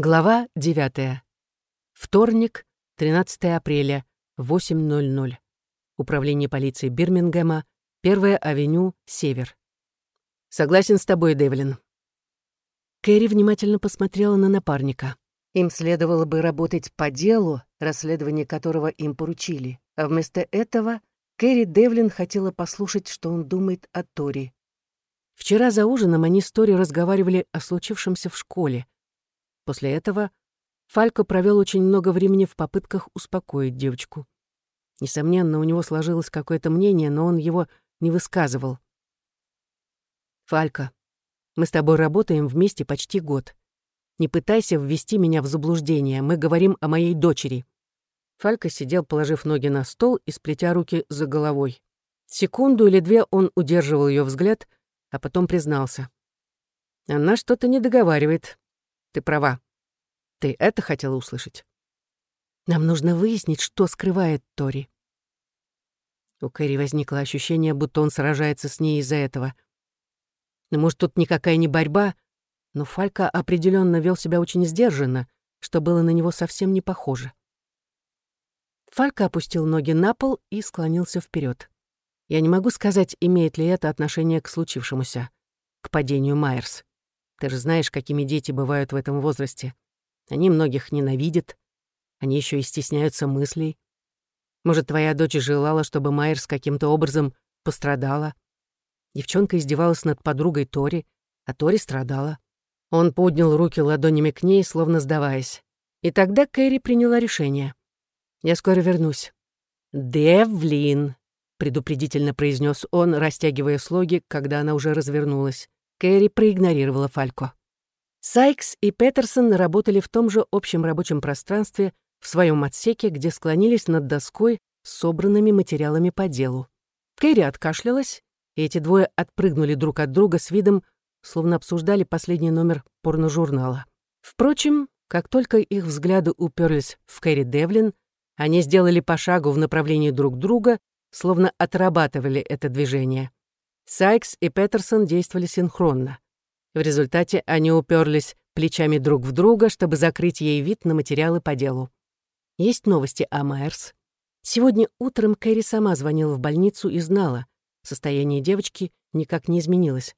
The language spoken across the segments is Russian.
Глава 9. Вторник, 13 апреля, 8.00. Управление полиции Бирмингема, 1 авеню, Север. Согласен с тобой, Девлин. Кэрри внимательно посмотрела на напарника. Им следовало бы работать по делу, расследование которого им поручили. А вместо этого Кэрри Девлин хотела послушать, что он думает о Тори. Вчера за ужином они с Тори разговаривали о случившемся в школе — После этого Фалько провел очень много времени в попытках успокоить девочку. Несомненно, у него сложилось какое-то мнение, но он его не высказывал. «Фалько, мы с тобой работаем вместе почти год. Не пытайся ввести меня в заблуждение, мы говорим о моей дочери». Фалька сидел, положив ноги на стол и сплетя руки за головой. Секунду или две он удерживал ее взгляд, а потом признался. «Она что-то не договаривает. Ты права. Ты это хотела услышать? Нам нужно выяснить, что скрывает Тори. У Кэрри возникло ощущение, будто он сражается с ней из-за этого. Ну, может, тут никакая не борьба, но Фалька определенно вел себя очень сдержанно, что было на него совсем не похоже. Фалька опустил ноги на пол и склонился вперед. Я не могу сказать, имеет ли это отношение к случившемуся, к падению Майерс. Ты же знаешь, какими дети бывают в этом возрасте. Они многих ненавидят. Они еще и стесняются мыслей. Может, твоя дочь желала, чтобы Майерс каким-то образом пострадала? Девчонка издевалась над подругой Тори, а Тори страдала. Он поднял руки ладонями к ней, словно сдаваясь. И тогда Кэрри приняла решение. «Я скоро вернусь». «Девлин», — предупредительно произнес он, растягивая слоги, когда она уже развернулась. Кэрри проигнорировала Фалько. Сайкс и Петерсон работали в том же общем рабочем пространстве в своем отсеке, где склонились над доской с собранными материалами по делу. Кэрри откашлялась, и эти двое отпрыгнули друг от друга с видом, словно обсуждали последний номер порножурнала. Впрочем, как только их взгляды уперлись в Кэрри Девлин, они сделали по шагу в направлении друг друга, словно отрабатывали это движение. Сайкс и Петерсон действовали синхронно. В результате они уперлись плечами друг в друга, чтобы закрыть ей вид на материалы по делу. Есть новости о Майерс. Сегодня утром Кэрри сама звонила в больницу и знала, состояние девочки никак не изменилось.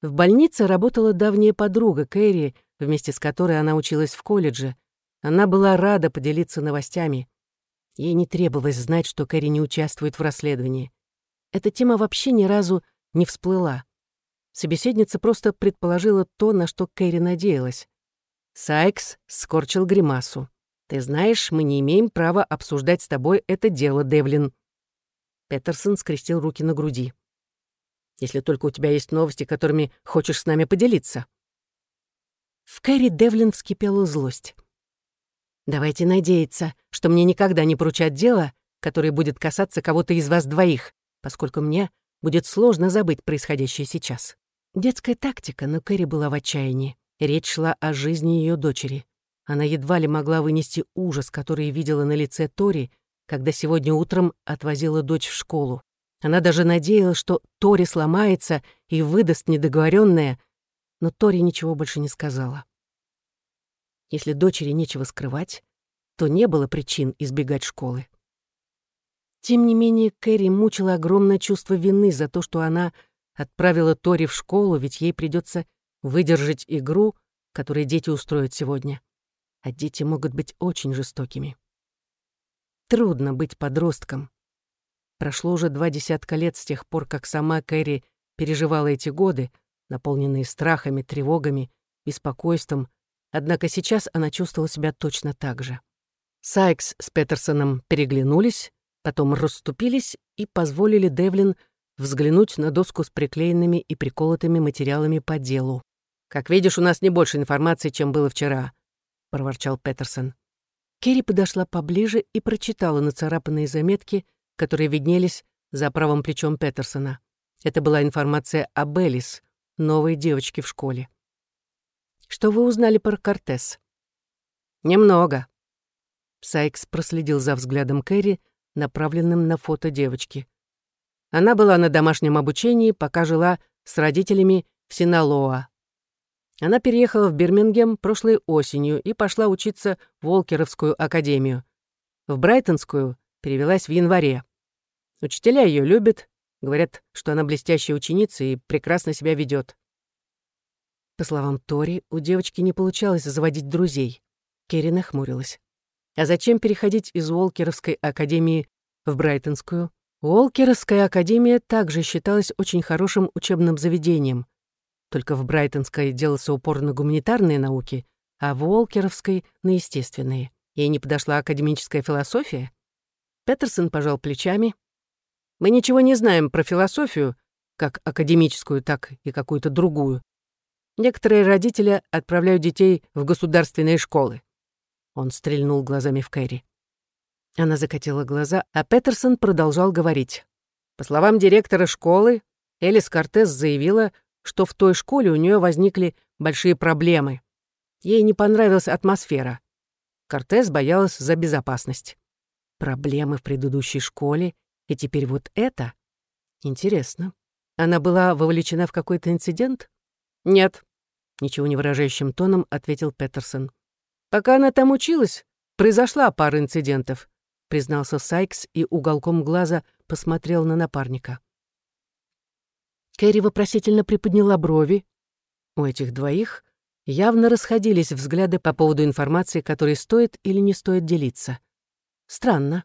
В больнице работала давняя подруга Кэрри, вместе с которой она училась в колледже. Она была рада поделиться новостями. Ей не требовалось знать, что Кэрри не участвует в расследовании. Эта тема вообще ни разу не всплыла. Собеседница просто предположила то, на что Кэрри надеялась. Сайкс скорчил гримасу. «Ты знаешь, мы не имеем права обсуждать с тобой это дело, Девлин». Петерсон скрестил руки на груди. «Если только у тебя есть новости, которыми хочешь с нами поделиться». В Кэрри Девлин вскипела злость. «Давайте надеяться, что мне никогда не поручат дело, которое будет касаться кого-то из вас двоих поскольку мне будет сложно забыть происходящее сейчас. Детская тактика, но Кэрри была в отчаянии. Речь шла о жизни ее дочери. Она едва ли могла вынести ужас, который видела на лице Тори, когда сегодня утром отвозила дочь в школу. Она даже надеялась, что Тори сломается и выдаст недоговоренное, но Тори ничего больше не сказала. Если дочери нечего скрывать, то не было причин избегать школы. Тем не менее, Кэрри мучила огромное чувство вины за то, что она отправила Тори в школу, ведь ей придется выдержать игру, которую дети устроят сегодня. А дети могут быть очень жестокими. Трудно быть подростком. Прошло уже два десятка лет с тех пор, как сама Кэрри переживала эти годы, наполненные страхами, тревогами, беспокойством, однако сейчас она чувствовала себя точно так же. Сайкс с Петерсоном переглянулись, потом расступились и позволили Девлин взглянуть на доску с приклеенными и приколотыми материалами по делу. «Как видишь, у нас не больше информации, чем было вчера», — проворчал Петерсон. Керри подошла поближе и прочитала нацарапанные заметки, которые виднелись за правым плечом Петерсона. Это была информация о Беллис, новой девочке в школе. «Что вы узнали про Кортес?» «Немного». Сайкс проследил за взглядом Кэрри, направленным на фото девочки. Она была на домашнем обучении, пока жила с родителями в Синалоа. Она переехала в Бирмингем прошлой осенью и пошла учиться в Волкеровскую академию. В Брайтонскую перевелась в январе. Учителя ее любят, говорят, что она блестящая ученица и прекрасно себя ведет. По словам Тори, у девочки не получалось заводить друзей. Керри нахмурилась. А зачем переходить из Уолкеровской академии в Брайтонскую? Уолкеровская академия также считалась очень хорошим учебным заведением. Только в Брайтонской делался упор на гуманитарные науки, а в Уолкеровской — на естественные. Ей не подошла академическая философия. Петерсон пожал плечами. «Мы ничего не знаем про философию, как академическую, так и какую-то другую. Некоторые родители отправляют детей в государственные школы». Он стрельнул глазами в Кэрри. Она закатила глаза, а Петерсон продолжал говорить. По словам директора школы, Элис Кортес заявила, что в той школе у нее возникли большие проблемы. Ей не понравилась атмосфера. Кортес боялась за безопасность. Проблемы в предыдущей школе, и теперь вот это? Интересно. Она была вовлечена в какой-то инцидент? Нет, ничего не выражающим тоном ответил Петерсон. Пока она там училась, произошла пара инцидентов, признался Сайкс и уголком глаза посмотрел на напарника. Кэрри вопросительно приподняла брови. У этих двоих явно расходились взгляды по поводу информации, которой стоит или не стоит делиться. Странно.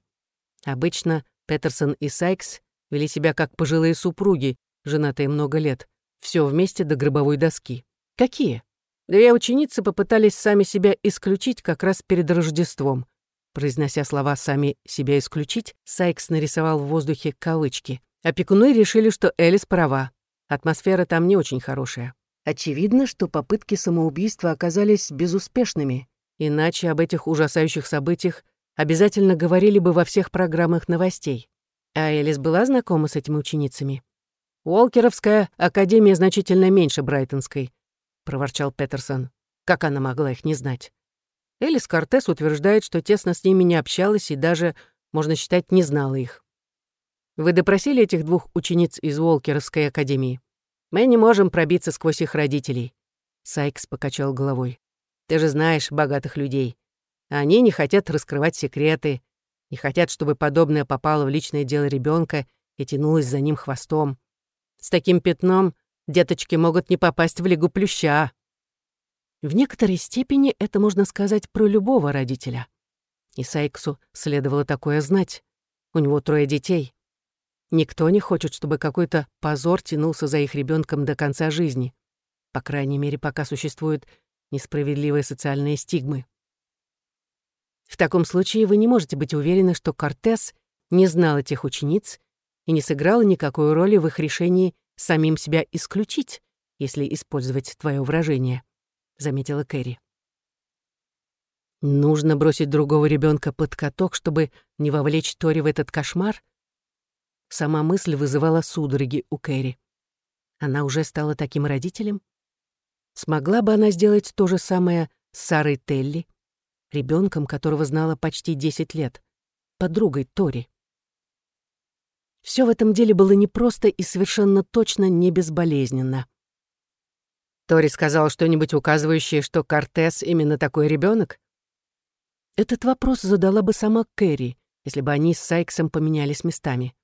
Обычно Петерсон и Сайкс вели себя как пожилые супруги, женатые много лет, все вместе до гробовой доски. Какие? Две ученицы попытались сами себя исключить как раз перед Рождеством. Произнося слова «сами себя исключить», Сайкс нарисовал в воздухе кавычки. Опекуны решили, что Элис права. Атмосфера там не очень хорошая. Очевидно, что попытки самоубийства оказались безуспешными, иначе об этих ужасающих событиях обязательно говорили бы во всех программах новостей. А Элис была знакома с этими ученицами? «Уолкеровская академия значительно меньше Брайтонской», — проворчал Петерсон. Как она могла их не знать? Элис Кортес утверждает, что тесно с ними не общалась и даже, можно считать, не знала их. Вы допросили этих двух учениц из Уолкеровской академии? Мы не можем пробиться сквозь их родителей. Сайкс покачал головой. Ты же знаешь богатых людей. Они не хотят раскрывать секреты, не хотят, чтобы подобное попало в личное дело ребенка и тянулось за ним хвостом. С таким пятном деточки могут не попасть в лигу плюща. В некоторой степени это можно сказать про любого родителя. И Сайксу следовало такое знать. У него трое детей. Никто не хочет, чтобы какой-то позор тянулся за их ребенком до конца жизни. По крайней мере, пока существуют несправедливые социальные стигмы. В таком случае вы не можете быть уверены, что Кортес не знал этих учениц и не сыграл никакой роли в их решении самим себя исключить, если использовать твое выражение, заметила Кэрри. Нужно бросить другого ребенка под каток, чтобы не вовлечь Тори в этот кошмар — Сама мысль вызывала судороги у Кэрри. Она уже стала таким родителем? Смогла бы она сделать то же самое с Сарой Телли, ребенком, которого знала почти 10 лет, подругой Тори? Все в этом деле было непросто и совершенно точно не безболезненно. Тори сказал что-нибудь указывающее, что Кортес именно такой ребенок? Этот вопрос задала бы сама Кэрри, если бы они с Сайксом поменялись местами.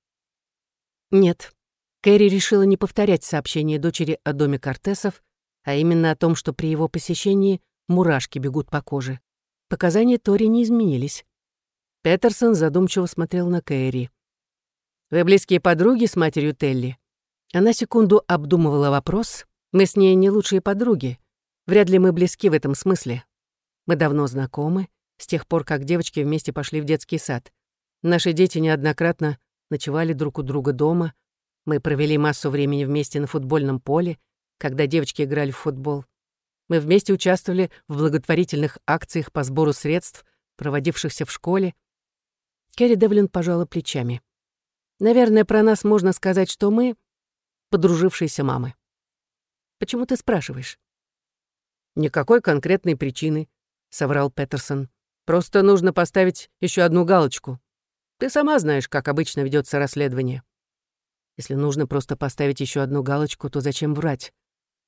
Нет. Кэрри решила не повторять сообщение дочери о доме Кортесов, а именно о том, что при его посещении мурашки бегут по коже. Показания Тори не изменились. Петерсон задумчиво смотрел на Кэрри. «Вы близкие подруги с матерью Телли?» Она секунду обдумывала вопрос. «Мы с ней не лучшие подруги. Вряд ли мы близки в этом смысле. Мы давно знакомы, с тех пор, как девочки вместе пошли в детский сад. Наши дети неоднократно ночевали друг у друга дома. Мы провели массу времени вместе на футбольном поле, когда девочки играли в футбол. Мы вместе участвовали в благотворительных акциях по сбору средств, проводившихся в школе. Керри Девлин пожала плечами. Наверное, про нас можно сказать, что мы — подружившиеся мамы. Почему ты спрашиваешь? Никакой конкретной причины, — соврал Петерсон. Просто нужно поставить еще одну галочку. Ты сама знаешь, как обычно ведется расследование. Если нужно просто поставить еще одну галочку, то зачем врать?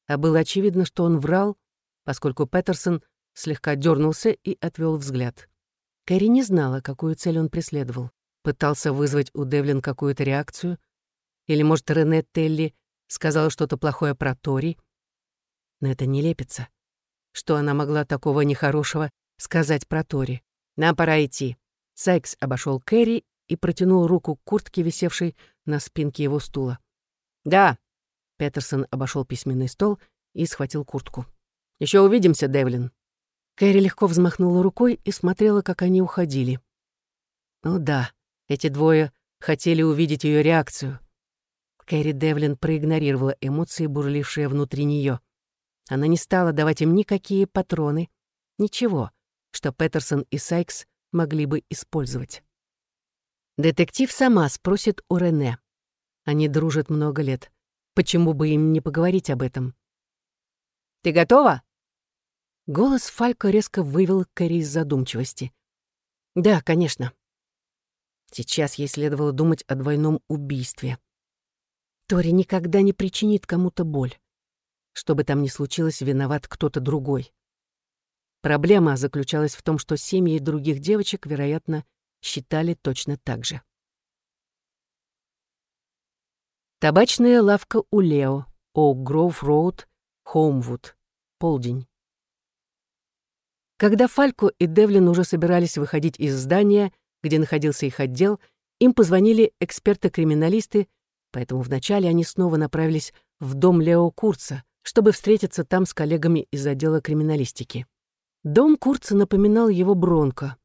А было очевидно, что он врал, поскольку Петерсон слегка дернулся и отвел взгляд. Кэрри не знала, какую цель он преследовал. Пытался вызвать у Девлин какую-то реакцию? Или, может, Рене Телли сказала что-то плохое про Тори? Но это не лепится. Что она могла такого нехорошего сказать про Тори? Нам пора идти. Сайкс обошел Кэрри и протянул руку к куртке, висевшей на спинке его стула. «Да», — Петерсон обошел письменный стол и схватил куртку. Еще увидимся, Девлин». Кэрри легко взмахнула рукой и смотрела, как они уходили. Ну да, эти двое хотели увидеть ее реакцию. Кэрри Девлин проигнорировала эмоции, бурлившие внутри нее. Она не стала давать им никакие патроны, ничего, что Петерсон и Сайкс могли бы использовать. Детектив сама спросит у Рене. Они дружат много лет. Почему бы им не поговорить об этом? «Ты готова?» Голос Фалька резко вывел Кэрри из задумчивости. «Да, конечно». Сейчас ей следовало думать о двойном убийстве. Тори никогда не причинит кому-то боль. Что бы там ни случилось, виноват кто-то другой. Проблема заключалась в том, что семьи других девочек, вероятно, считали точно так же. Табачная лавка у Лео, Оук Гроув Роуд, Хоумвуд. Полдень. Когда Фалько и Девлин уже собирались выходить из здания, где находился их отдел, им позвонили эксперты-криминалисты, поэтому вначале они снова направились в дом Лео Курца, чтобы встретиться там с коллегами из отдела криминалистики. Дом Курца напоминал его Бронко.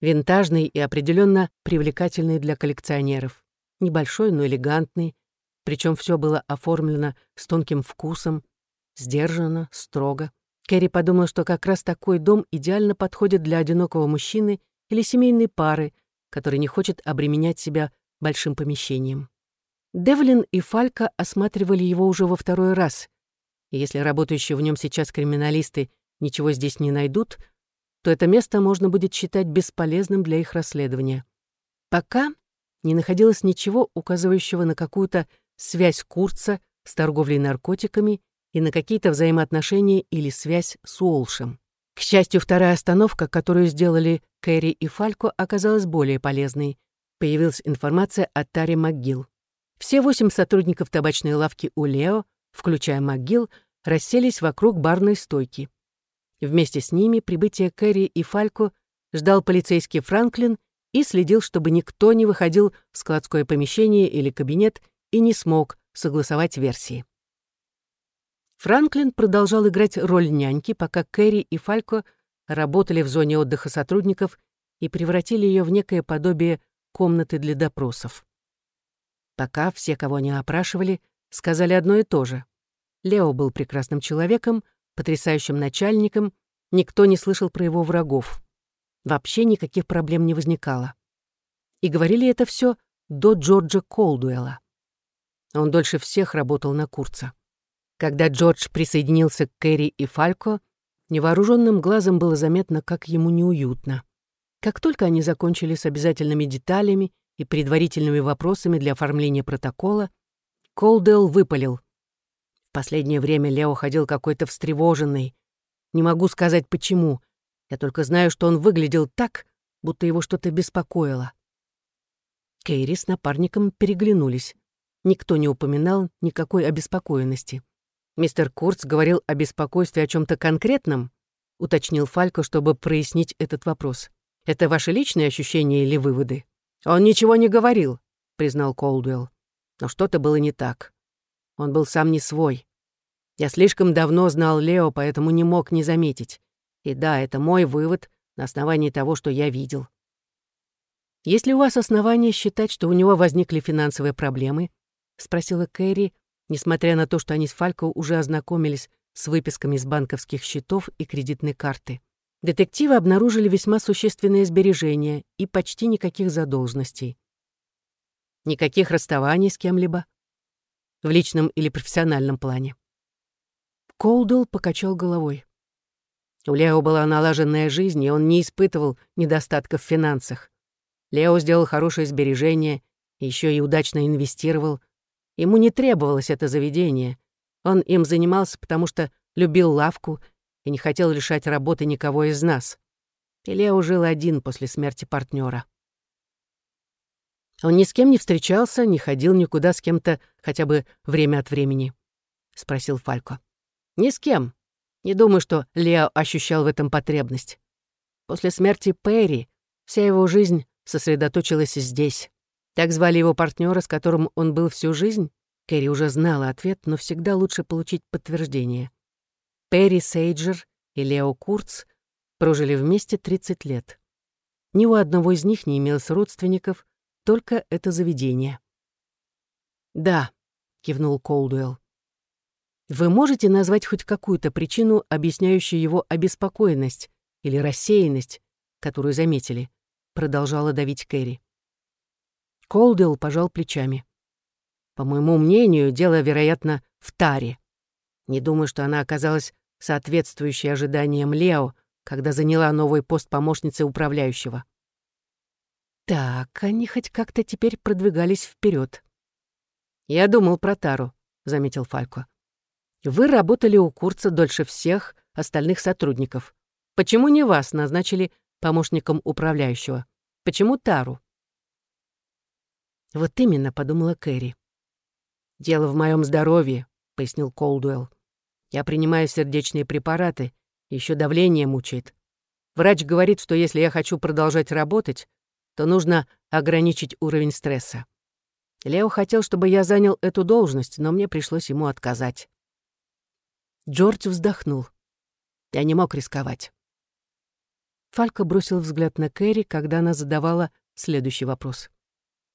Винтажный и определенно привлекательный для коллекционеров. Небольшой, но элегантный, причем все было оформлено с тонким вкусом, сдержанно, строго. Кэрри подумала, что как раз такой дом идеально подходит для одинокого мужчины или семейной пары, который не хочет обременять себя большим помещением. Девлин и Фалька осматривали его уже во второй раз, и если работающие в нем сейчас криминалисты ничего здесь не найдут, то это место можно будет считать бесполезным для их расследования. Пока не находилось ничего, указывающего на какую-то связь Курца с торговлей наркотиками и на какие-то взаимоотношения или связь с Уолшем. К счастью, вторая остановка, которую сделали Кэрри и Фалько, оказалась более полезной. Появилась информация о Таре МcГилл. Все восемь сотрудников табачной лавки у Лео, включая МcГилл, расселись вокруг барной стойки. Вместе с ними прибытие Кэрри и Фалько ждал полицейский Франклин и следил, чтобы никто не выходил в складское помещение или кабинет и не смог согласовать версии. Франклин продолжал играть роль няньки, пока Кэрри и Фалько работали в зоне отдыха сотрудников и превратили ее в некое подобие комнаты для допросов. Пока все, кого они опрашивали, сказали одно и то же. Лео был прекрасным человеком, потрясающим начальником, никто не слышал про его врагов. Вообще никаких проблем не возникало. И говорили это все до Джорджа Колдуэлла. Он дольше всех работал на Курца. Когда Джордж присоединился к Кэрри и Фалько, невооруженным глазом было заметно, как ему неуютно. Как только они закончили с обязательными деталями и предварительными вопросами для оформления протокола, Колдел выпалил. В последнее время Лео ходил какой-то встревоженный. Не могу сказать, почему. Я только знаю, что он выглядел так, будто его что-то беспокоило. Кейри с напарником переглянулись. Никто не упоминал никакой обеспокоенности. «Мистер Курц говорил о беспокойстве о чем то конкретном?» — уточнил Фалько, чтобы прояснить этот вопрос. «Это ваши личные ощущения или выводы?» «Он ничего не говорил», — признал Колдуэлл. «Но что-то было не так. Он был сам не свой. Я слишком давно знал Лео, поэтому не мог не заметить. И да, это мой вывод на основании того, что я видел». «Есть ли у вас основания считать, что у него возникли финансовые проблемы?» — спросила Кэрри, несмотря на то, что они с Фалько уже ознакомились с выписками из банковских счетов и кредитной карты. Детективы обнаружили весьма существенные сбережения и почти никаких задолженностей. Никаких расставаний с кем-либо в личном или профессиональном плане. Колдл покачал головой. У Лео была налаженная жизнь, и он не испытывал недостатков в финансах. Лео сделал хорошее сбережение, еще и удачно инвестировал, Ему не требовалось это заведение. Он им занимался, потому что любил лавку и не хотел лишать работы никого из нас. Лео жил один после смерти партнера. Он ни с кем не встречался, не ходил никуда с кем-то хотя бы время от времени, — спросил Фалько. Ни с кем. Не думаю, что Лео ощущал в этом потребность. После смерти Перри вся его жизнь сосредоточилась здесь. Так звали его партнера, с которым он был всю жизнь? Кэрри уже знала ответ, но всегда лучше получить подтверждение. Перри Сейджер и Лео Курц прожили вместе 30 лет. Ни у одного из них не имелось родственников, только это заведение. «Да», — кивнул Колдуэлл. «Вы можете назвать хоть какую-то причину, объясняющую его обеспокоенность или рассеянность, которую заметили?» — продолжала давить Кэрри. Колдуэлл пожал плечами. «По моему мнению, дело, вероятно, в таре. Не думаю, что она оказалась соответствующей ожиданиям Лео, когда заняла новый пост помощницы управляющего. Так, они хоть как-то теперь продвигались вперед. «Я думал про Тару», — заметил Фалько. «Вы работали у Курца дольше всех остальных сотрудников. Почему не вас назначили помощником управляющего? Почему Тару?» «Вот именно», — подумала Кэрри. «Дело в моем здоровье», — пояснил Колдуэлл. «Я принимаю сердечные препараты, еще давление мучает. Врач говорит, что если я хочу продолжать работать, то нужно ограничить уровень стресса. Лео хотел, чтобы я занял эту должность, но мне пришлось ему отказать. Джордж вздохнул. Я не мог рисковать. Фалька бросил взгляд на Кэрри, когда она задавала следующий вопрос.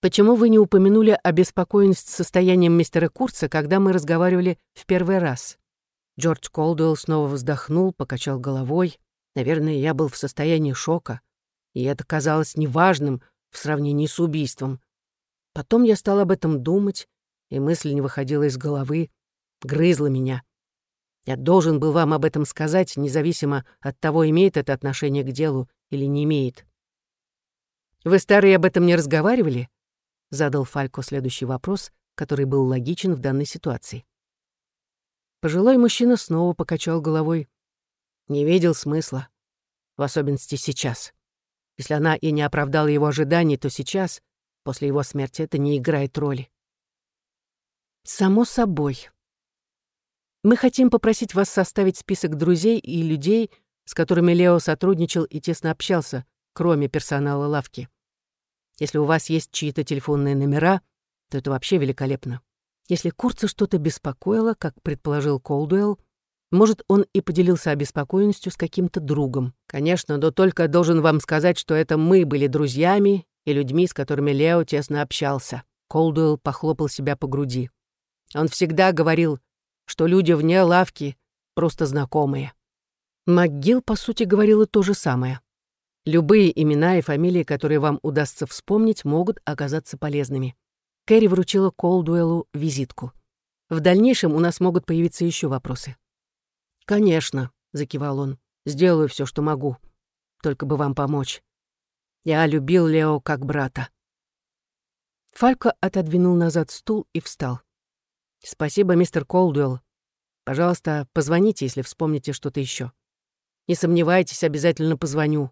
«Почему вы не упомянули обеспокоенность состоянием мистера Курца, когда мы разговаривали в первый раз?» Джордж Колдуэлл снова вздохнул, покачал головой. Наверное, я был в состоянии шока и это казалось неважным в сравнении с убийством. Потом я стал об этом думать, и мысль не выходила из головы, грызла меня. Я должен был вам об этом сказать, независимо от того, имеет это отношение к делу или не имеет. «Вы, старые, об этом не разговаривали?» — задал Фалько следующий вопрос, который был логичен в данной ситуации. Пожилой мужчина снова покачал головой. Не видел смысла, в особенности сейчас. Если она и не оправдала его ожиданий, то сейчас, после его смерти, это не играет роли. Само собой. Мы хотим попросить вас составить список друзей и людей, с которыми Лео сотрудничал и тесно общался, кроме персонала лавки. Если у вас есть чьи-то телефонные номера, то это вообще великолепно. Если Курца что-то беспокоило, как предположил Колдуэлл, может, он и поделился обеспокоенностью с каким-то другом. Конечно, но только должен вам сказать, что это мы были друзьями и людьми, с которыми Лео тесно общался. Колдуэлл похлопал себя по груди. Он всегда говорил, что люди вне лавки просто знакомые. МcГилл, по сути, говорила то же самое. Любые имена и фамилии, которые вам удастся вспомнить, могут оказаться полезными. Кэрри вручила Колдуэллу визитку. В дальнейшем у нас могут появиться еще вопросы. «Конечно», — закивал он, — «сделаю все, что могу. Только бы вам помочь. Я любил Лео как брата». Фалько отодвинул назад стул и встал. «Спасибо, мистер Колдуэлл. Пожалуйста, позвоните, если вспомните что-то еще. Не сомневайтесь, обязательно позвоню».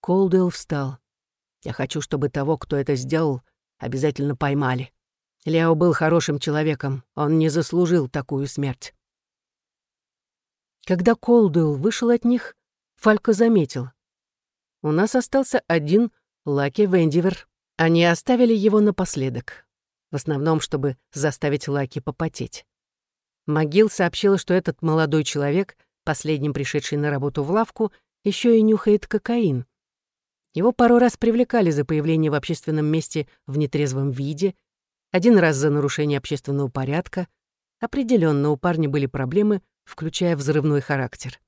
Колдуэлл встал. «Я хочу, чтобы того, кто это сделал, обязательно поймали. Лео был хорошим человеком, он не заслужил такую смерть». Когда Колдуэлл вышел от них, Фалько заметил. «У нас остался один Лаки Вендивер. Они оставили его напоследок. В основном, чтобы заставить Лаки попотеть. Могил сообщила, что этот молодой человек, последним пришедший на работу в лавку, еще и нюхает кокаин. Его пару раз привлекали за появление в общественном месте в нетрезвом виде, один раз за нарушение общественного порядка. Определенно у парня были проблемы включая взрывной характер.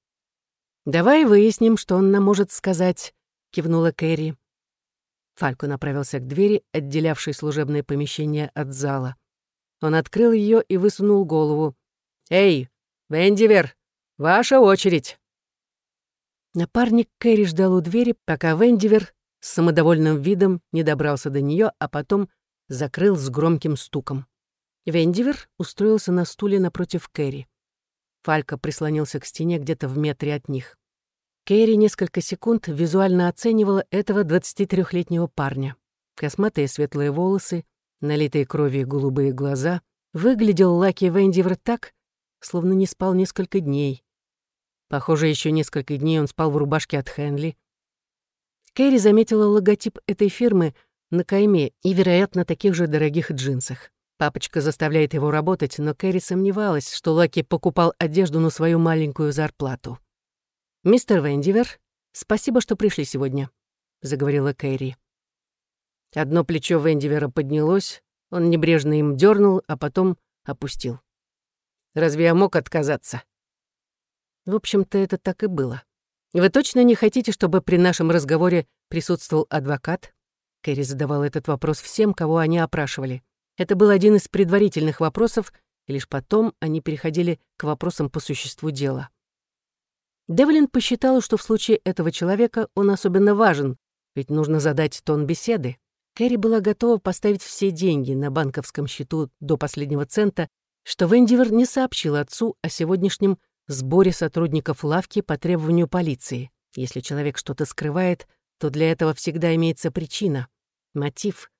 «Давай выясним, что он нам может сказать», — кивнула Кэрри. Фалько направился к двери, отделявшей служебное помещение от зала. Он открыл ее и высунул голову. «Эй, Вендивер, ваша очередь!» Напарник Кэрри ждал у двери, пока Вендивер с самодовольным видом не добрался до нее, а потом закрыл с громким стуком. Вендивер устроился на стуле напротив Кэрри. Фалька прислонился к стене где-то в метре от них. Кэрри несколько секунд визуально оценивала этого 23-летнего парня. Косматые светлые волосы, налитые кровью голубые глаза. Выглядел Лаки Вендивер так, словно не спал несколько дней. Похоже, еще несколько дней он спал в рубашке от Хенли. Кэрри заметила логотип этой фирмы на кайме и, вероятно, таких же дорогих джинсах. Папочка заставляет его работать, но Кэрри сомневалась, что Лаки покупал одежду на свою маленькую зарплату. «Мистер Вендивер, спасибо, что пришли сегодня», — заговорила Кэрри. Одно плечо Вендивера поднялось, он небрежно им дернул, а потом опустил. «Разве я мог отказаться?» В общем-то, это так и было. «Вы точно не хотите, чтобы при нашем разговоре присутствовал адвокат?» Кэрри задавала этот вопрос всем, кого они опрашивали. Это был один из предварительных вопросов, и лишь потом они переходили к вопросам по существу дела. Девлин посчитала, что в случае этого человека он особенно важен, ведь нужно задать тон беседы. Кэрри была готова поставить все деньги на банковском счету до последнего цента, что Вендивер не сообщил отцу о сегодняшнем сборе сотрудников лавки по требованию полиции. Если человек что-то скрывает, то для этого всегда имеется причина, мотив.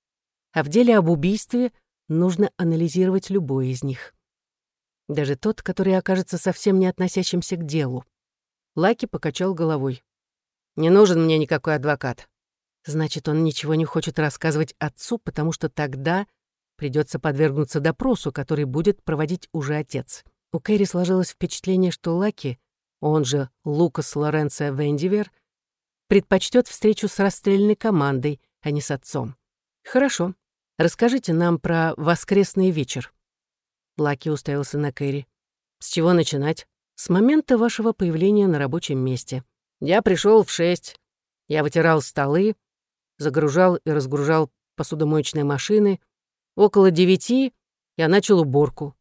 А в деле об убийстве нужно анализировать любой из них. Даже тот, который окажется совсем не относящимся к делу. Лаки покачал головой. «Не нужен мне никакой адвокат». Значит, он ничего не хочет рассказывать отцу, потому что тогда придется подвергнуться допросу, который будет проводить уже отец. У Кэрри сложилось впечатление, что Лаки, он же Лукас Лоренцо Вендивер, предпочтет встречу с расстрельной командой, а не с отцом. Хорошо, Расскажите нам про воскресный вечер». Лаки уставился на Кэрри. «С чего начинать?» «С момента вашего появления на рабочем месте. Я пришел в шесть. Я вытирал столы, загружал и разгружал посудомоечные машины. Около девяти я начал уборку.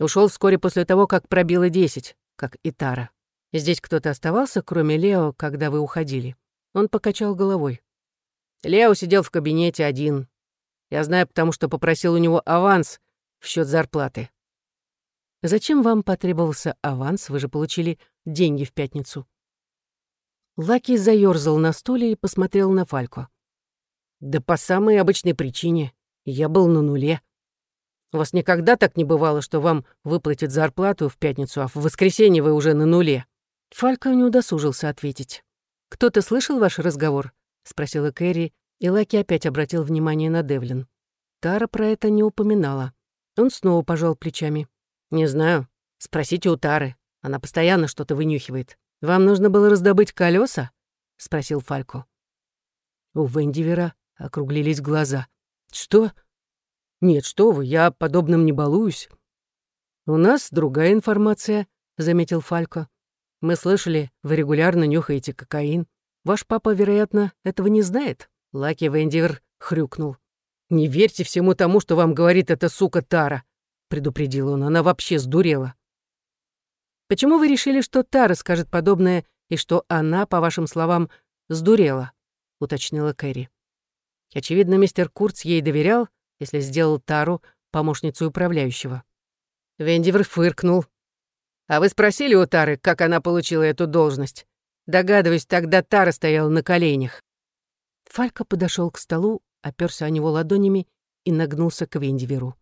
Ушел вскоре после того, как пробило десять, как и Тара. Здесь кто-то оставался, кроме Лео, когда вы уходили?» Он покачал головой. Лео сидел в кабинете один. Я знаю, потому что попросил у него аванс в счет зарплаты. Зачем вам потребовался аванс? Вы же получили деньги в пятницу. Лаки заёрзал на стуле и посмотрел на Фалько. Да по самой обычной причине. Я был на нуле. У вас никогда так не бывало, что вам выплатят зарплату в пятницу, а в воскресенье вы уже на нуле. Фалько не удосужился ответить. «Кто-то слышал ваш разговор?» — спросила Кэрри, и Лаки опять обратил внимание на Девлин. Тара про это не упоминала. Он снова пожал плечами. «Не знаю. Спросите у Тары. Она постоянно что-то вынюхивает. Вам нужно было раздобыть колеса? спросил Фалько. У Вендивера округлились глаза. «Что? Нет, что вы, я подобным не балуюсь». «У нас другая информация», — заметил Фалько. «Мы слышали, вы регулярно нюхаете кокаин. Ваш папа, вероятно, этого не знает?» Лаки Вендивер хрюкнул. «Не верьте всему тому, что вам говорит эта сука Тара», — предупредил он. «Она вообще сдурела». «Почему вы решили, что Тара скажет подобное и что она, по вашим словам, сдурела?» — уточнила Кэрри. Очевидно, мистер Курц ей доверял, если сделал Тару помощницу управляющего. Вендивер фыркнул. «А вы спросили у Тары, как она получила эту должность?» Догадываюсь, тогда Тара стояла на коленях. Фалька подошел к столу, оперся о него ладонями и нагнулся к Вендиверу.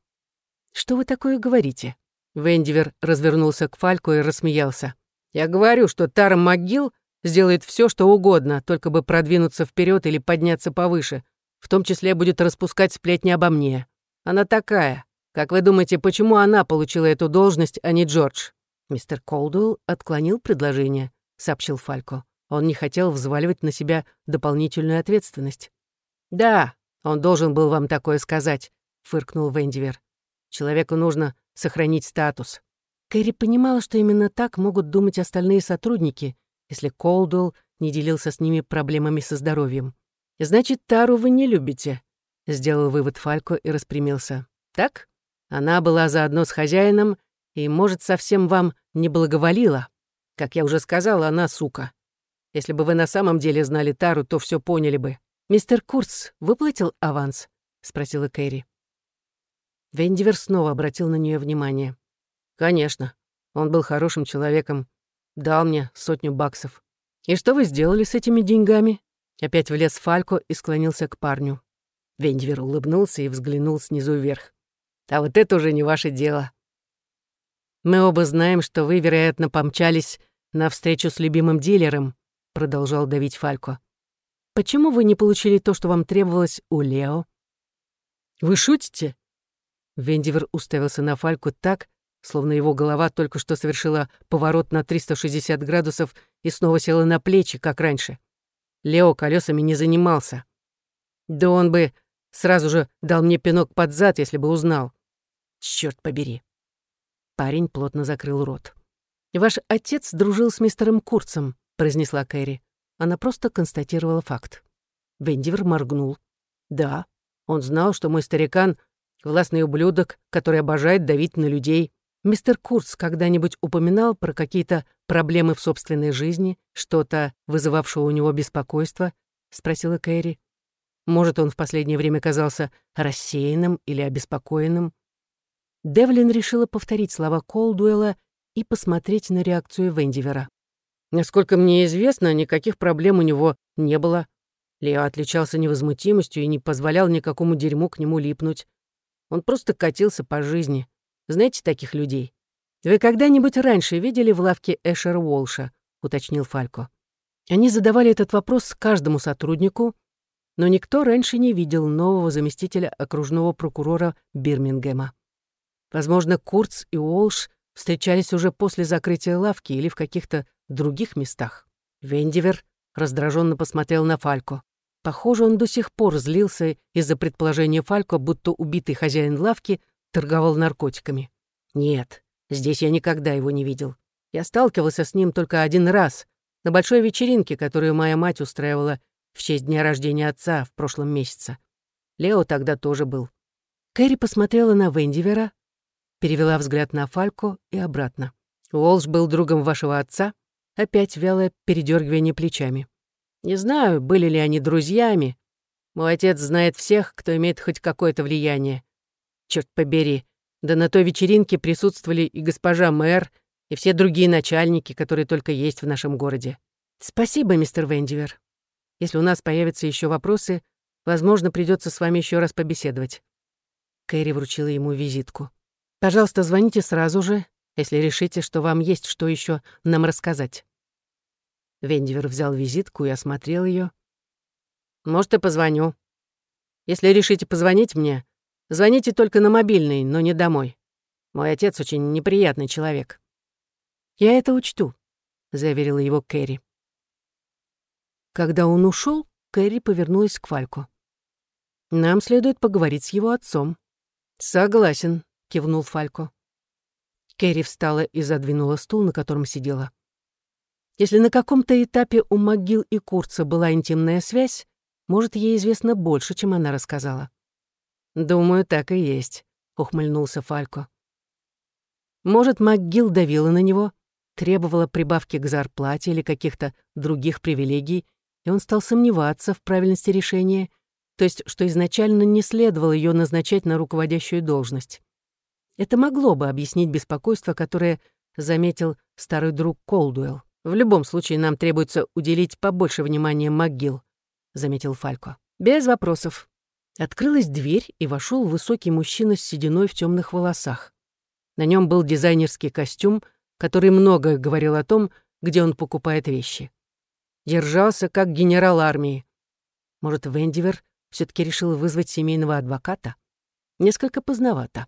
«Что вы такое говорите?» Вендивер развернулся к Фальку и рассмеялся. «Я говорю, что Тара Могил сделает все, что угодно, только бы продвинуться вперед или подняться повыше, в том числе будет распускать сплетни обо мне. Она такая. Как вы думаете, почему она получила эту должность, а не Джордж?» Мистер Колдуэлл отклонил предложение, сообщил Фалько. Он не хотел взваливать на себя дополнительную ответственность. «Да, он должен был вам такое сказать», — фыркнул Вендивер. «Человеку нужно сохранить статус». Кэрри понимала, что именно так могут думать остальные сотрудники, если Колдуэлл не делился с ними проблемами со здоровьем. «Значит, Тару вы не любите», — сделал вывод Фалько и распрямился. «Так? Она была заодно с хозяином и, может, совсем вам не благоволила. Как я уже сказала, она сука. Если бы вы на самом деле знали Тару, то все поняли бы. «Мистер Курц выплатил аванс?» — спросила Кэрри. Вендивер снова обратил на нее внимание. «Конечно. Он был хорошим человеком, дал мне сотню баксов. И что вы сделали с этими деньгами? Опять влез Фалько и склонился к парню. Вендивер улыбнулся и взглянул снизу вверх. «А вот это уже не ваше дело. Мы оба знаем, что вы, вероятно, помчались на встречу с любимым дилером», продолжал давить Фалько. «Почему вы не получили то, что вам требовалось у Лео?» «Вы шутите?» Вендивер уставился на Фальку так, словно его голова только что совершила поворот на 360 градусов и снова села на плечи, как раньше. Лео колесами не занимался. Да он бы сразу же дал мне пинок под зад, если бы узнал. Черт побери. Парень плотно закрыл рот. «Ваш отец дружил с мистером Курцем», — произнесла Кэрри. Она просто констатировала факт. Бендивер моргнул. «Да, он знал, что мой старикан — властный ублюдок, который обожает давить на людей. Мистер Курц когда-нибудь упоминал про какие-то проблемы в собственной жизни, что-то, вызывавшее у него беспокойство?» — спросила Кэрри. «Может, он в последнее время казался рассеянным или обеспокоенным?» Девлин решила повторить слова Колдуэлла и посмотреть на реакцию Вендивера. Насколько мне известно, никаких проблем у него не было. Лео отличался невозмутимостью и не позволял никакому дерьму к нему липнуть. Он просто катился по жизни. Знаете таких людей? Вы когда-нибудь раньше видели в лавке Эшера Уолша? уточнил Фалько. Они задавали этот вопрос каждому сотруднику, но никто раньше не видел нового заместителя окружного прокурора Бирмингема. Возможно, Курц и Уолш встречались уже после закрытия лавки или в каких-то других местах. Вендивер раздраженно посмотрел на Фалько. Похоже, он до сих пор злился из-за предположения Фалько, будто убитый хозяин лавки торговал наркотиками. Нет, здесь я никогда его не видел. Я сталкивался с ним только один раз, на большой вечеринке, которую моя мать устраивала в честь дня рождения отца в прошлом месяце. Лео тогда тоже был. Кэрри посмотрела на Вендивера, перевела взгляд на Фалько и обратно. Уолш был другом вашего отца? Опять вялое передергивание плечами. Не знаю, были ли они друзьями. Мой отец знает всех, кто имеет хоть какое-то влияние. Черт побери, да на той вечеринке присутствовали и госпожа мэр, и все другие начальники, которые только есть в нашем городе. Спасибо, мистер Вендивер. Если у нас появятся еще вопросы, возможно, придется с вами еще раз побеседовать. Кэрри вручила ему визитку. Пожалуйста, звоните сразу же, если решите, что вам есть что еще нам рассказать. Вендивер взял визитку и осмотрел ее. Может, и позвоню. Если решите позвонить мне, Звоните только на мобильный, но не домой. Мой отец очень неприятный человек». «Я это учту», — заверила его Кэрри. Когда он ушел, Кэрри повернулась к Фальку. «Нам следует поговорить с его отцом». «Согласен», — кивнул Фалько. Кэрри встала и задвинула стул, на котором сидела. Если на каком-то этапе у могил и Курца была интимная связь, может, ей известно больше, чем она рассказала. «Думаю, так и есть», — ухмыльнулся Фалько. Может, МакГилл давила на него, требовала прибавки к зарплате или каких-то других привилегий, и он стал сомневаться в правильности решения, то есть что изначально не следовало ее назначать на руководящую должность. Это могло бы объяснить беспокойство, которое заметил старый друг Колдуэлл. «В любом случае нам требуется уделить побольше внимания МакГилл», — заметил Фалько. «Без вопросов», Открылась дверь, и вошел высокий мужчина с сединой в темных волосах. На нем был дизайнерский костюм, который многое говорил о том, где он покупает вещи. Держался как генерал армии. Может, Вендивер все таки решил вызвать семейного адвоката? Несколько поздновато.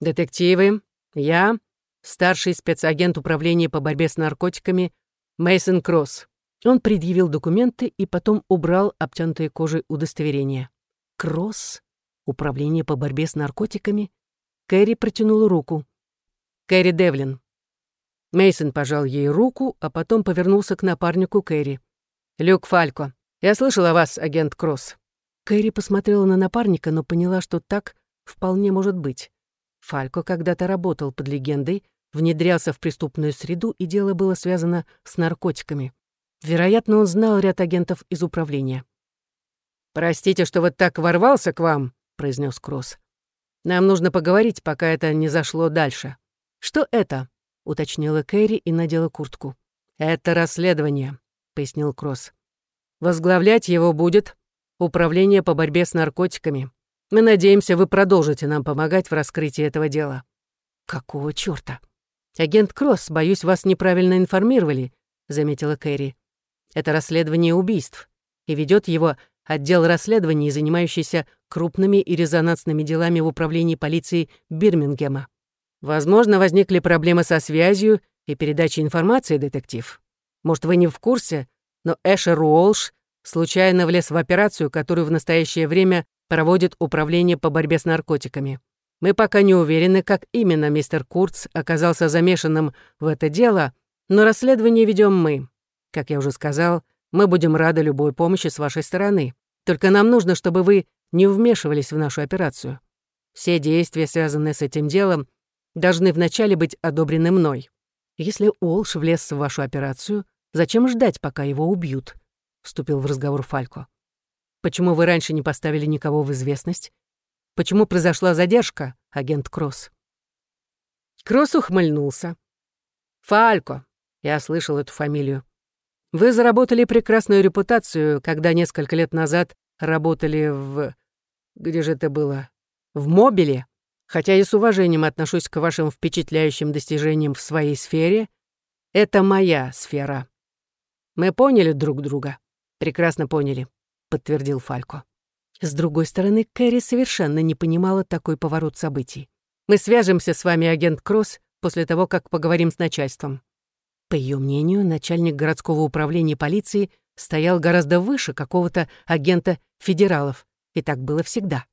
«Детективы, я, старший спецагент управления по борьбе с наркотиками Мейсон Кросс». Он предъявил документы и потом убрал обтянутые кожей удостоверение. Кросс? Управление по борьбе с наркотиками? Кэрри протянула руку. Кэрри Девлин. Мейсон пожал ей руку, а потом повернулся к напарнику Кэрри. «Люк Фалько. Я слышал о вас, агент Кросс». Кэрри посмотрела на напарника, но поняла, что так вполне может быть. Фалько когда-то работал под легендой, внедрялся в преступную среду, и дело было связано с наркотиками. Вероятно, он знал ряд агентов из управления. «Простите, что вот так ворвался к вам», — произнес Кросс. «Нам нужно поговорить, пока это не зашло дальше». «Что это?» уточнила Кэрри и надела куртку. «Это расследование», — пояснил Кросс. «Возглавлять его будет Управление по борьбе с наркотиками. Мы надеемся, вы продолжите нам помогать в раскрытии этого дела». «Какого чёрта?» «Агент Кросс, боюсь, вас неправильно информировали», — заметила Кэрри. «Это расследование убийств, и ведет его отдел расследований, занимающийся крупными и резонансными делами в управлении полиции Бирмингема. Возможно, возникли проблемы со связью и передачей информации, детектив. Может, вы не в курсе, но Эшер Уолш случайно влез в операцию, которую в настоящее время проводит Управление по борьбе с наркотиками. Мы пока не уверены, как именно мистер Курц оказался замешанным в это дело, но расследование ведем мы. Как я уже сказал, мы будем рады любой помощи с вашей стороны. Только нам нужно, чтобы вы не вмешивались в нашу операцию. Все действия, связанные с этим делом, должны вначале быть одобрены мной. Если Олш влез в вашу операцию, зачем ждать, пока его убьют?» — вступил в разговор Фалько. «Почему вы раньше не поставили никого в известность? Почему произошла задержка, агент Кросс?» Кросс ухмыльнулся. «Фалько, я слышал эту фамилию. Вы заработали прекрасную репутацию, когда несколько лет назад работали в... Где же это было? В Мобиле? Хотя и с уважением отношусь к вашим впечатляющим достижениям в своей сфере, это моя сфера. Мы поняли друг друга. Прекрасно поняли, подтвердил Фалько. С другой стороны, Кэрри совершенно не понимала такой поворот событий. Мы свяжемся с вами, агент Кросс, после того, как поговорим с начальством. По ее мнению, начальник городского управления полиции стоял гораздо выше какого-то агента федералов, и так было всегда.